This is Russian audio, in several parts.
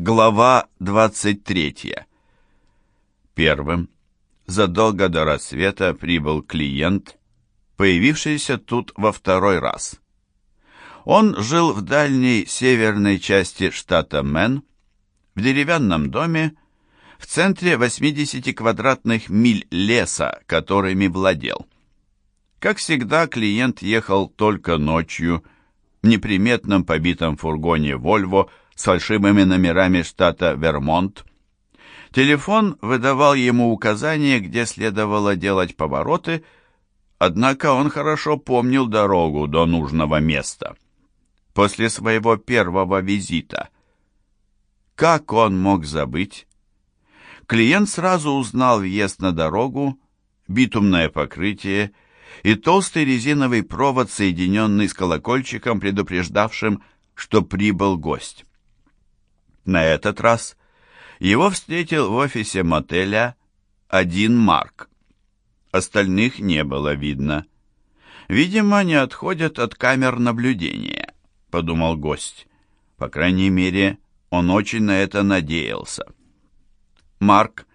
Глава 23. Первым, задолго до рассвета, прибыл клиент, появившийся тут во второй раз. Он жил в дальней северной части штата Мэн, в деревянном доме, в центре 80 квадратных миль леса, которыми владел. Как всегда, клиент ехал только ночью, в неприметном побитом фургоне «Вольво», с фальшивыми номерами штата Вермонт. Телефон выдавал ему указания, где следовало делать повороты, однако он хорошо помнил дорогу до нужного места. После своего первого визита. Как он мог забыть? Клиент сразу узнал въезд на дорогу, битумное покрытие и толстый резиновый провод, соединенный с колокольчиком, предупреждавшим, что прибыл гость. На этот раз его встретил в офисе мотеля один Марк. Остальных не было видно. «Видимо, они отходят от камер наблюдения», — подумал гость. По крайней мере, он очень на это надеялся. Марк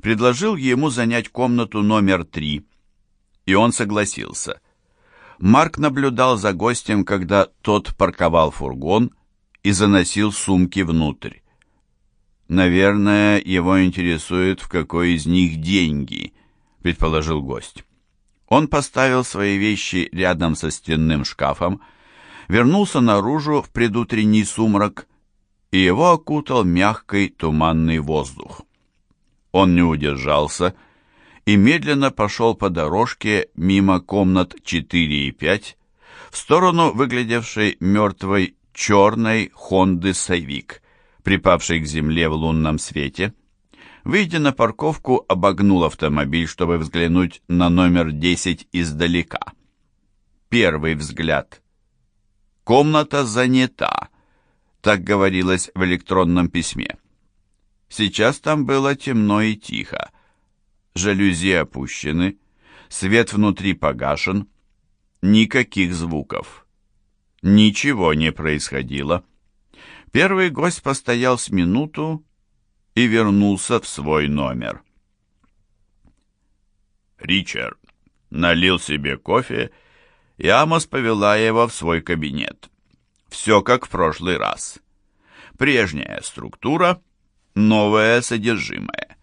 предложил ему занять комнату номер три, и он согласился. Марк наблюдал за гостем, когда тот парковал фургон и заносил сумки внутрь. «Наверное, его интересует, в какой из них деньги», — предположил гость. Он поставил свои вещи рядом со стенным шкафом, вернулся наружу в предутренний сумрак, и его окутал мягкий туманный воздух. Он не удержался и медленно пошел по дорожке мимо комнат 4 и 5 в сторону выглядевшей мертвой черной Хонды Сайвик припавший к земле в лунном свете. Выйдя на парковку, обогнул автомобиль, чтобы взглянуть на номер 10 издалека. Первый взгляд. Комната занята, так говорилось в электронном письме. Сейчас там было темно и тихо. Жалюзи опущены, свет внутри погашен, никаких звуков. Ничего не происходило. Первый гость постоял с минуту и вернулся в свой номер. Ричард налил себе кофе, и Амос повела его в свой кабинет. Все как в прошлый раз. Прежняя структура, новое содержимое.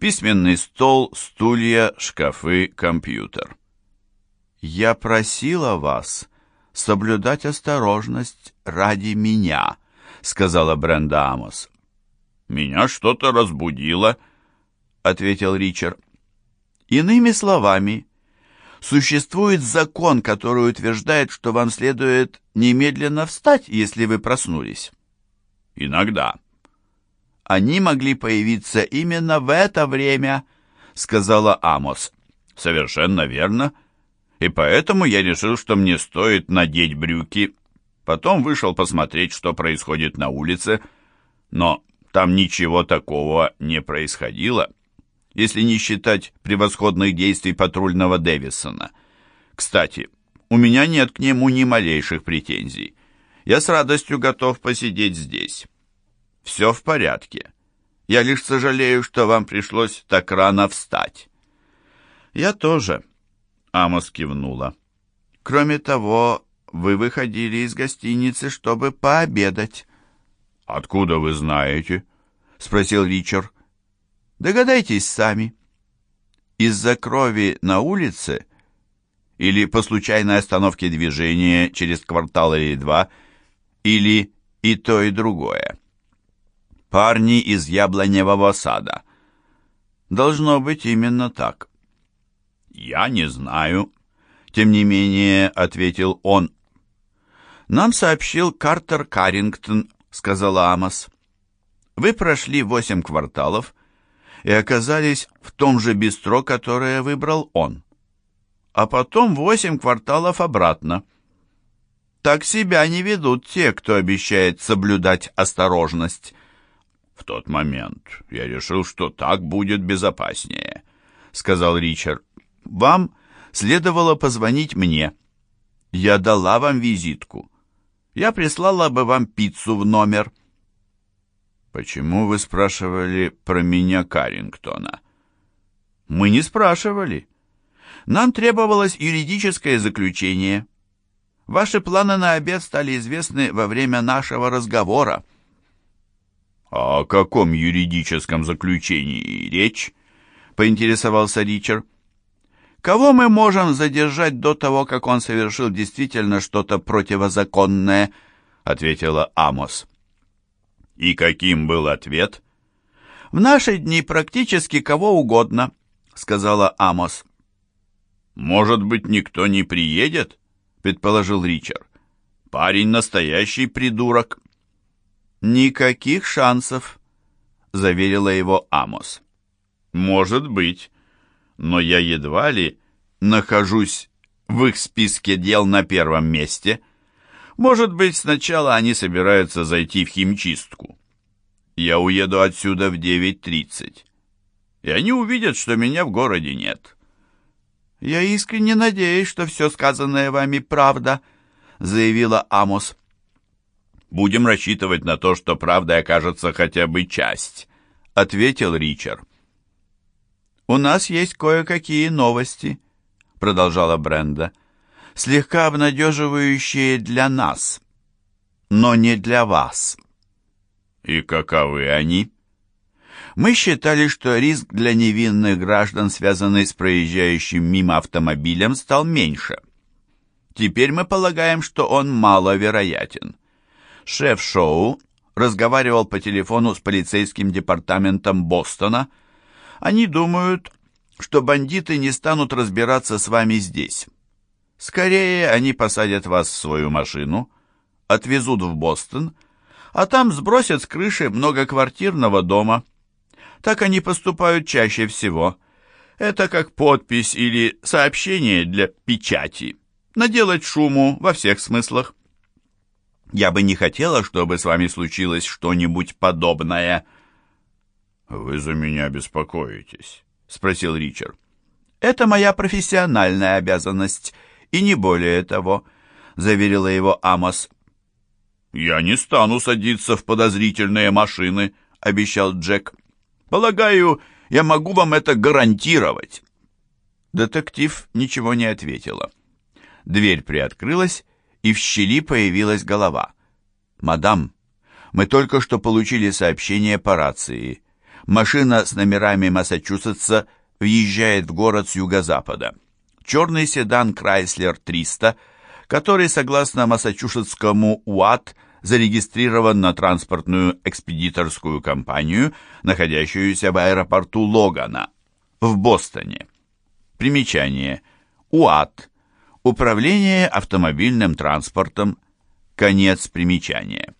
Письменный стол, стулья, шкафы, компьютер. «Я просила вас соблюдать осторожность ради меня», сказала Бренда Амос. «Меня что-то разбудило», — ответил Ричард. «Иными словами, существует закон, который утверждает, что вам следует немедленно встать, если вы проснулись». «Иногда». «Они могли появиться именно в это время», — сказала Амос. «Совершенно верно. И поэтому я решил, что мне стоит надеть брюки Потом вышел посмотреть, что происходит на улице, но там ничего такого не происходило, если не считать превосходных действий патрульного Дэвисона. Кстати, у меня нет к нему ни малейших претензий. Я с радостью готов посидеть здесь. Все в порядке. Я лишь сожалею, что вам пришлось так рано встать. Я тоже. Амос кивнула. Кроме того, вы выходили из гостиницы, чтобы пообедать». «Откуда вы знаете?» — спросил Ричард. «Догадайтесь сами. Из-за крови на улице или по случайной остановке движения через квартал или два, или и то, и другое. Парни из яблоневого сада. Должно быть именно так». «Я не знаю», — тем не менее ответил он. «Нам сообщил Картер Каррингтон», — сказала Амос. «Вы прошли восемь кварталов и оказались в том же бистро, которое выбрал он. А потом восемь кварталов обратно. Так себя не ведут те, кто обещает соблюдать осторожность». «В тот момент я решил, что так будет безопаснее», — сказал Ричард. «Вам следовало позвонить мне. Я дала вам визитку» я прислала бы вам пиццу в номер». Почему вы спрашивали про меня Карингтона? Мы не спрашивали. Нам требовалось юридическое заключение. Ваши планы на обед стали известны во время нашего разговора. «О каком юридическом заключении речь?» — поинтересовался Ричард. «Кого мы можем задержать до того, как он совершил действительно что-то противозаконное?» — ответила Амос. «И каким был ответ?» «В наши дни практически кого угодно», — сказала Амос. «Может быть, никто не приедет?» — предположил Ричард. «Парень настоящий придурок». «Никаких шансов», — заверила его Амос. «Может быть, но я едва ли нахожусь в их списке дел на первом месте. Может быть, сначала они собираются зайти в химчистку. Я уеду отсюда в 9.30, и они увидят, что меня в городе нет». «Я искренне надеюсь, что все сказанное вами правда», — заявила Амос. Будем рассчитывать на то, что правдой окажется хотя бы часть», — ответил Ричард. «У нас есть кое-какие новости», — продолжала Бренда, «слегка обнадеживающие для нас, но не для вас». «И каковы они?» Мы считали, что риск для невинных граждан, связанный с проезжающим мимо автомобилем, стал меньше. Теперь мы полагаем, что он маловероятен шеф шоу разговаривал по телефону с полицейским департаментом Бостона. Они думают, что бандиты не станут разбираться с вами здесь. Скорее, они посадят вас в свою машину, отвезут в Бостон, а там сбросят с крыши многоквартирного дома. Так они поступают чаще всего. Это как подпись или сообщение для печати. Наделать шуму во всех смыслах. Я бы не хотела, чтобы с вами случилось что-нибудь подобное». «Вы за меня беспокоитесь?» — спросил Ричард. «Это моя профессиональная обязанность, и не более того», — заверила его Амос. «Я не стану садиться в подозрительные машины», — обещал Джек. «Полагаю, я могу вам это гарантировать». Детектив ничего не ответила. Дверь приоткрылась, и в щели появилась голова. «Мадам, мы только что получили сообщение по рации. Машина с номерами Массачусетса въезжает в город с юго-запада. Черный седан Chrysler 300, который, согласно массачусетскому УАТ, зарегистрирован на транспортную экспедиторскую компанию, находящуюся в аэропорту Логана, в Бостоне. Примечание. УАТ – Управление автомобильным транспортом. Конец примечания.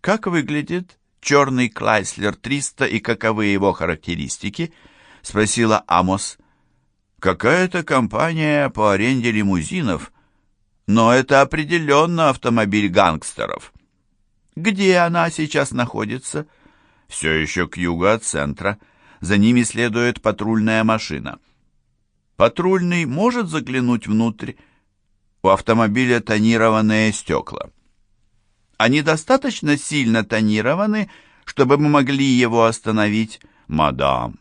Как выглядит черный Клайслер 300 и каковы его характеристики? Спросила Амос. Какая-то компания по аренде лимузинов, но это определенно автомобиль гангстеров. Где она сейчас находится? Все еще к югу от центра. За ними следует патрульная машина. Патрульный может заглянуть внутрь? У автомобиля тонированные стекла. Они достаточно сильно тонированы, чтобы мы могли его остановить? Мадам,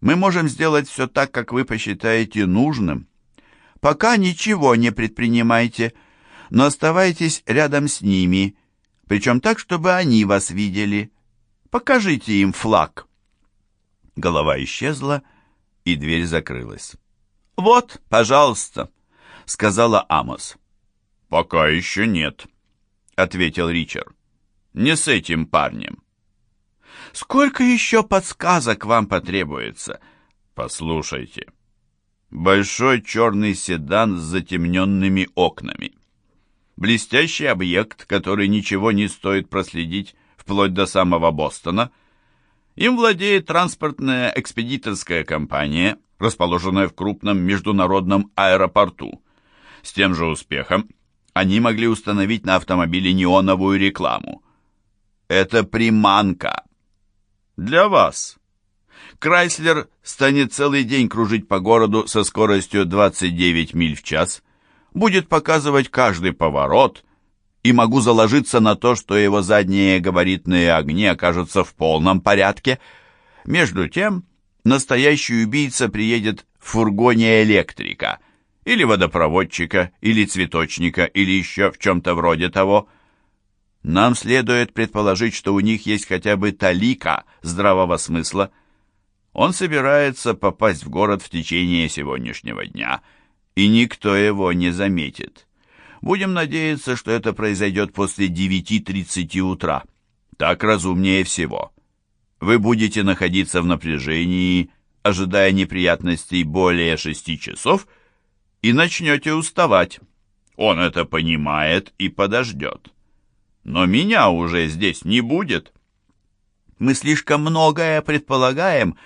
мы можем сделать все так, как вы посчитаете нужным. Пока ничего не предпринимайте, но оставайтесь рядом с ними, причем так, чтобы они вас видели. Покажите им флаг. Голова исчезла, и дверь закрылась. «Вот, пожалуйста», — сказала Амос. «Пока еще нет», — ответил Ричард. «Не с этим парнем». «Сколько еще подсказок вам потребуется?» «Послушайте. Большой черный седан с затемненными окнами. Блестящий объект, который ничего не стоит проследить вплоть до самого Бостона. Им владеет транспортная экспедиторская компания, расположенная в крупном международном аэропорту. С тем же успехом они могли установить на автомобиле неоновую рекламу. Это приманка. Для вас. Крайслер станет целый день кружить по городу со скоростью 29 миль в час, будет показывать каждый поворот и могу заложиться на то, что его задние габаритные огни окажутся в полном порядке. Между тем, настоящий убийца приедет в фургоне электрика, или водопроводчика, или цветочника, или еще в чем-то вроде того. Нам следует предположить, что у них есть хотя бы талика здравого смысла. Он собирается попасть в город в течение сегодняшнего дня, и никто его не заметит. Будем надеяться, что это произойдет после 9.30 утра. Так разумнее всего. Вы будете находиться в напряжении, ожидая неприятностей более шести часов, и начнете уставать. Он это понимает и подождет. Но меня уже здесь не будет. Мы слишком многое предполагаем,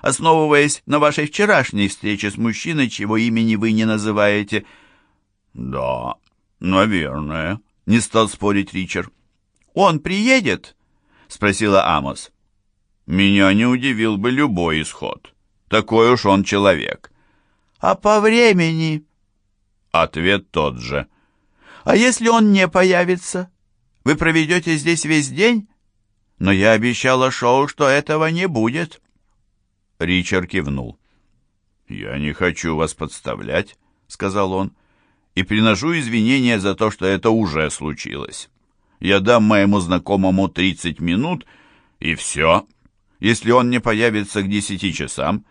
основываясь на вашей вчерашней встрече с мужчиной, чего имени вы не называете. Да, «Наверное», — не стал спорить Ричард. «Он приедет?» — спросила Амос. «Меня не удивил бы любой исход. Такой уж он человек». «А по времени?» Ответ тот же. «А если он не появится? Вы проведете здесь весь день? Но я обещала Шоу, что этого не будет». Ричард кивнул. «Я не хочу вас подставлять», — сказал он и приношу извинения за то, что это уже случилось. Я дам моему знакомому 30 минут, и все. Если он не появится к 10 часам,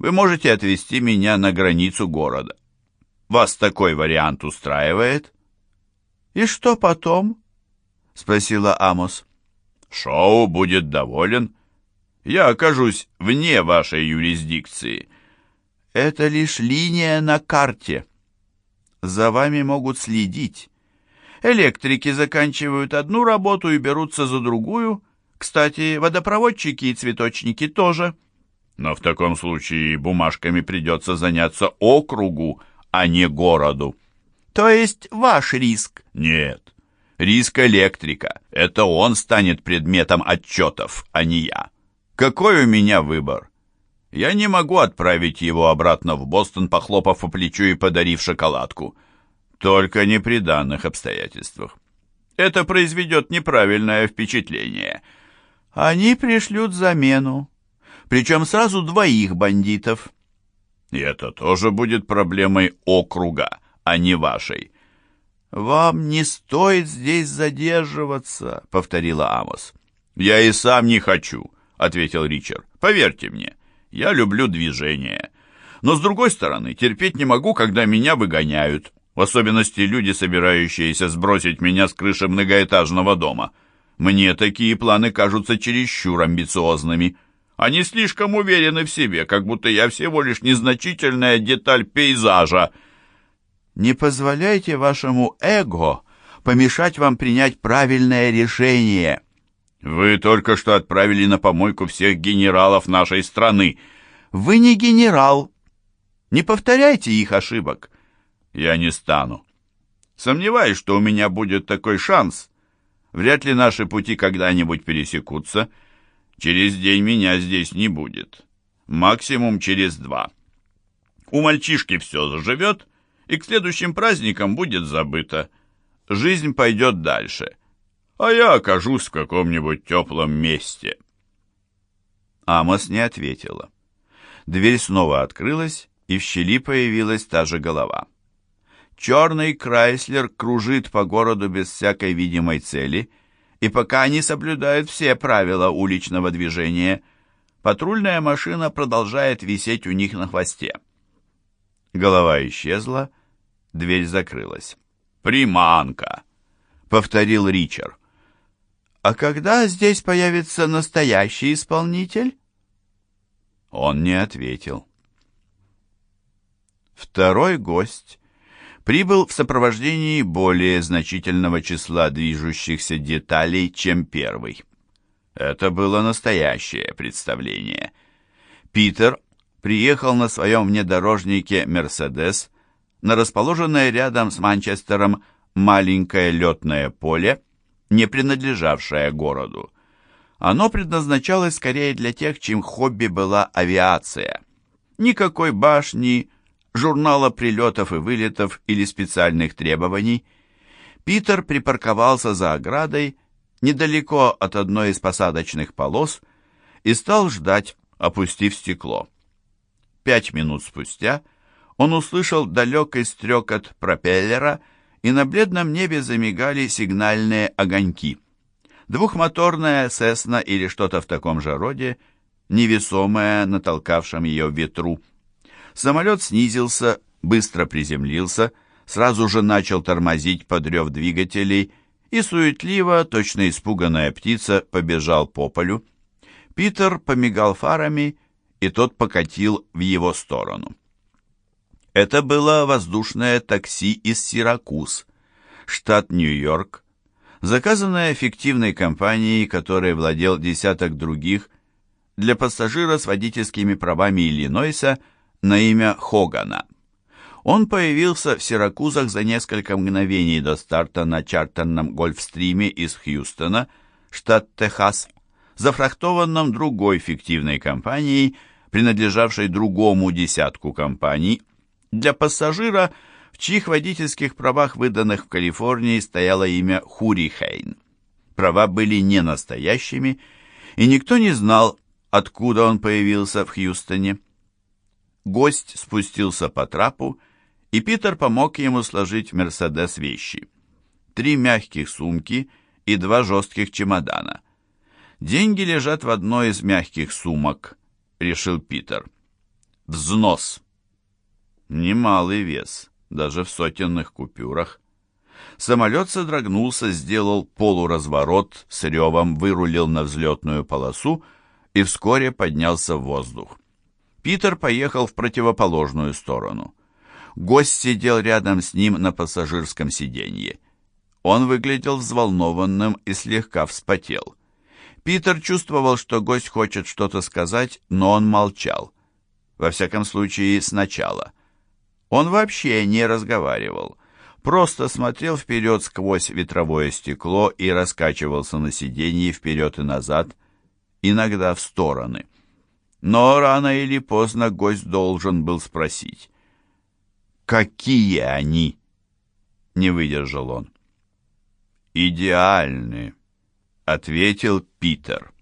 вы можете отвезти меня на границу города. Вас такой вариант устраивает?» «И что потом?» — спросила Амос. «Шоу будет доволен. Я окажусь вне вашей юрисдикции». «Это лишь линия на карте», за вами могут следить. Электрики заканчивают одну работу и берутся за другую. Кстати, водопроводчики и цветочники тоже. Но в таком случае бумажками придется заняться округу, а не городу. То есть ваш риск? Нет. Риск электрика. Это он станет предметом отчетов, а не я. Какой у меня выбор? Я не могу отправить его обратно в Бостон, похлопав по плечу и подарив шоколадку. Только не при данных обстоятельствах. Это произведет неправильное впечатление. Они пришлют замену, причем сразу двоих бандитов. И это тоже будет проблемой округа, а не вашей. «Вам не стоит здесь задерживаться», — повторила Амос. «Я и сам не хочу», — ответил Ричард. «Поверьте мне». Я люблю движение. Но, с другой стороны, терпеть не могу, когда меня выгоняют. В особенности люди, собирающиеся сбросить меня с крыши многоэтажного дома. Мне такие планы кажутся чересчур амбициозными. Они слишком уверены в себе, как будто я всего лишь незначительная деталь пейзажа. Не позволяйте вашему эго помешать вам принять правильное решение. Вы только что отправили на помойку всех генералов нашей страны. Вы не генерал. Не повторяйте их ошибок. Я не стану. Сомневаюсь, что у меня будет такой шанс. Вряд ли наши пути когда-нибудь пересекутся. Через день меня здесь не будет. Максимум через два. У мальчишки все заживет, и к следующим праздникам будет забыто. Жизнь пойдет дальше а я окажусь в каком-нибудь теплом месте». Амос не ответила. Дверь снова открылась, и в щели появилась та же голова. Черный Крайслер кружит по городу без всякой видимой цели, и пока они соблюдают все правила уличного движения, патрульная машина продолжает висеть у них на хвосте. Голова исчезла, дверь закрылась. «Приманка!» — повторил Ричард. «А когда здесь появится настоящий исполнитель?» Он не ответил. Второй гость прибыл в сопровождении более значительного числа движущихся деталей, чем первый. Это было настоящее представление. Питер приехал на своем внедорожнике «Мерседес» на расположенное рядом с Манчестером маленькое летное поле, не принадлежавшее городу. Оно предназначалось скорее для тех, чьим хобби была авиация. Никакой башни, журнала прилетов и вылетов или специальных требований. Питер припарковался за оградой недалеко от одной из посадочных полос и стал ждать, опустив стекло. Пять минут спустя он услышал далекий стрекот пропеллера, и на бледном небе замигали сигнальные огоньки. Двухмоторная «Сесна» или что-то в таком же роде, невесомая на толкавшем ее ветру. Самолет снизился, быстро приземлился, сразу же начал тормозить подрев двигателей и суетливо, точно испуганная птица, побежал по полю. Питер помигал фарами, и тот покатил в его сторону. Это было воздушное такси из Сиракуз, штат Нью-Йорк, заказанное фиктивной компанией, которой владел десяток других, для пассажира с водительскими правами Иллинойса на имя Хогана. Он появился в Сиракузах за несколько мгновений до старта на чартерном гольфстриме из Хьюстона, штат Техас, зафрахтованном другой фиктивной компанией, принадлежавшей другому десятку компаний, для пассажира, в чьих водительских правах, выданных в Калифорнии, стояло имя Хурихейн. Права были не настоящими, и никто не знал, откуда он появился в Хьюстоне. Гость спустился по трапу, и Питер помог ему сложить в «Мерседес» вещи. Три мягких сумки и два жестких чемодана. «Деньги лежат в одной из мягких сумок», — решил Питер. «Взнос». Немалый вес, даже в сотенных купюрах. Самолет содрогнулся, сделал полуразворот, с ревом вырулил на взлетную полосу и вскоре поднялся в воздух. Питер поехал в противоположную сторону. Гость сидел рядом с ним на пассажирском сиденье. Он выглядел взволнованным и слегка вспотел. Питер чувствовал, что гость хочет что-то сказать, но он молчал. Во всяком случае, сначала. Он вообще не разговаривал, просто смотрел вперед сквозь ветровое стекло и раскачивался на сиденье вперед и назад, иногда в стороны. Но рано или поздно гость должен был спросить, «Какие они?» — не выдержал он. «Идеальны», — ответил Питер.